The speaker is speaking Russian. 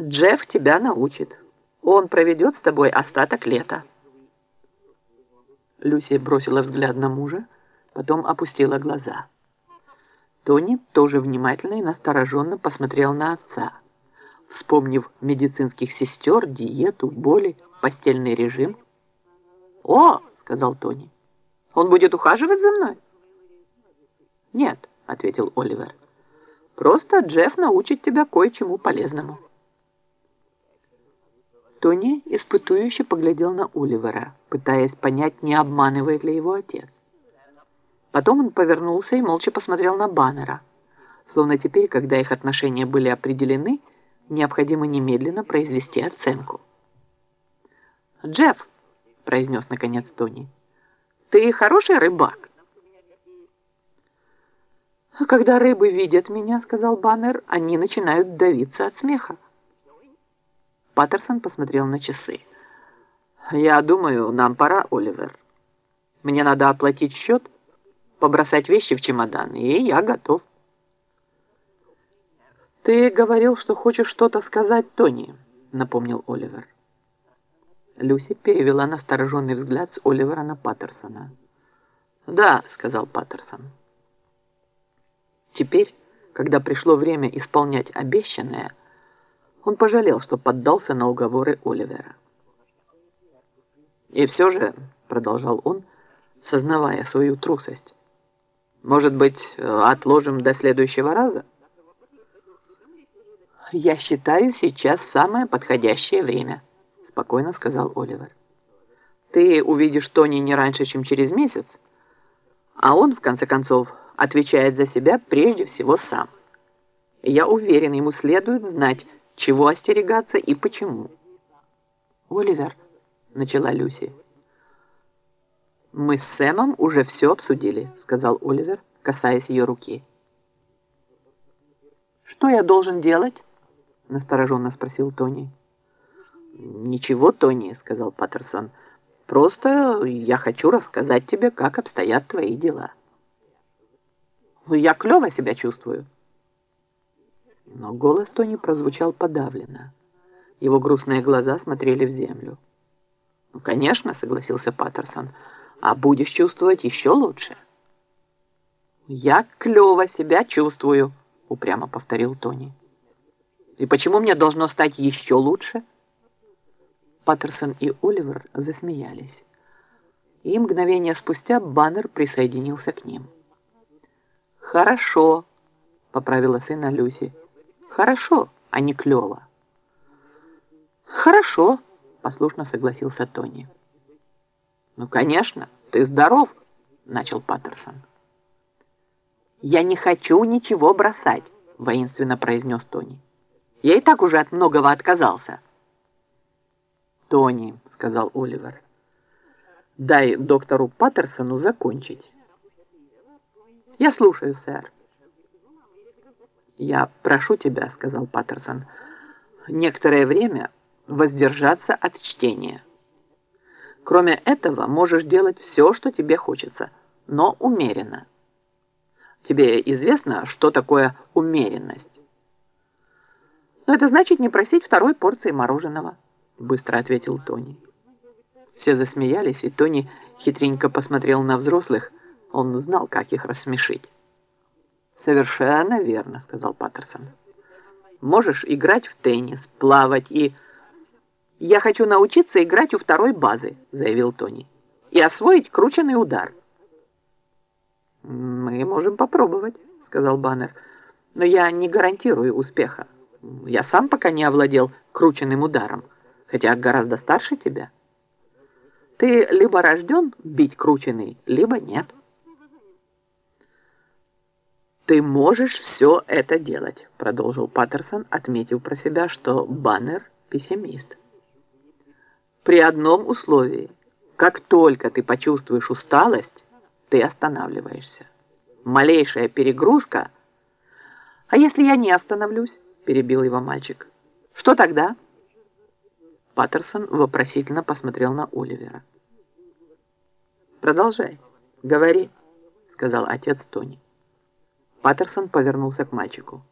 Джефф тебя научит. Он проведет с тобой остаток лета. Люси бросила взгляд на мужа, потом опустила глаза. Тони тоже внимательно и настороженно посмотрел на отца, вспомнив медицинских сестер, диету, боли, постельный режим. «О!» — сказал Тони. «Он будет ухаживать за мной?» «Нет», — ответил Оливер. «Просто Джефф научит тебя кое-чему полезному». Тони испытующе поглядел на Оливера, пытаясь понять, не обманывает ли его отец. Потом он повернулся и молча посмотрел на Баннера, словно теперь, когда их отношения были определены, необходимо немедленно произвести оценку. «Джефф», — произнес наконец Тони, — «ты хороший рыбак?» «Когда рыбы видят меня, — сказал Баннер, — они начинают давиться от смеха. Паттерсон посмотрел на часы. «Я думаю, нам пора, Оливер. Мне надо оплатить счет, побросать вещи в чемодан, и я готов». «Ты говорил, что хочешь что-то сказать Тони», — напомнил Оливер. Люси перевела настороженный взгляд с Оливера на Паттерсона. «Да», — сказал Паттерсон. Теперь, когда пришло время исполнять обещанное, — он пожалел, что поддался на уговоры Оливера. «И все же», — продолжал он, сознавая свою трусость, «может быть, отложим до следующего раза?» «Я считаю, сейчас самое подходящее время», — спокойно сказал Оливер. «Ты увидишь Тони не раньше, чем через месяц, а он, в конце концов, отвечает за себя прежде всего сам. Я уверен, ему следует знать, чего остерегаться и почему? «Оливер», — начала Люси. «Мы с Сэмом уже все обсудили», — сказал Оливер, касаясь ее руки. «Что я должен делать?» — настороженно спросил Тони. «Ничего, Тони», — сказал Паттерсон. «Просто я хочу рассказать тебе, как обстоят твои дела». «Я клево себя чувствую», но голос Тони прозвучал подавленно. Его грустные глаза смотрели в землю. «Ну, конечно», — согласился Паттерсон, — «а будешь чувствовать еще лучше». «Я клево себя чувствую», — упрямо повторил Тони. «И почему мне должно стать еще лучше?» Паттерсон и Оливер засмеялись. И мгновение спустя Баннер присоединился к ним. «Хорошо», — поправила сына Люси. Хорошо, а не клево. Хорошо, послушно согласился Тони. Ну, конечно, ты здоров, начал Паттерсон. Я не хочу ничего бросать, воинственно произнес Тони. Я и так уже от многого отказался. Тони, сказал Оливер, дай доктору Паттерсону закончить. Я слушаю, сэр. «Я прошу тебя», — сказал Паттерсон, — «некоторое время воздержаться от чтения. Кроме этого, можешь делать все, что тебе хочется, но умеренно. Тебе известно, что такое умеренность?» «Но это значит не просить второй порции мороженого», — быстро ответил Тони. Все засмеялись, и Тони хитренько посмотрел на взрослых. Он знал, как их рассмешить. «Совершенно верно», — сказал Паттерсон. «Можешь играть в теннис, плавать и...» «Я хочу научиться играть у второй базы», — заявил Тони, «и освоить крученный удар». «Мы можем попробовать», — сказал Баннер, «но я не гарантирую успеха. Я сам пока не овладел крученным ударом, хотя гораздо старше тебя. Ты либо рожден бить крученный, либо нет». «Ты можешь все это делать», — продолжил Паттерсон, отметив про себя, что Баннер — пессимист. «При одном условии. Как только ты почувствуешь усталость, ты останавливаешься. Малейшая перегрузка...» «А если я не остановлюсь?» — перебил его мальчик. «Что тогда?» Паттерсон вопросительно посмотрел на Оливера. «Продолжай, говори», — сказал отец Тони. Паттерсон повернулся к мальчику.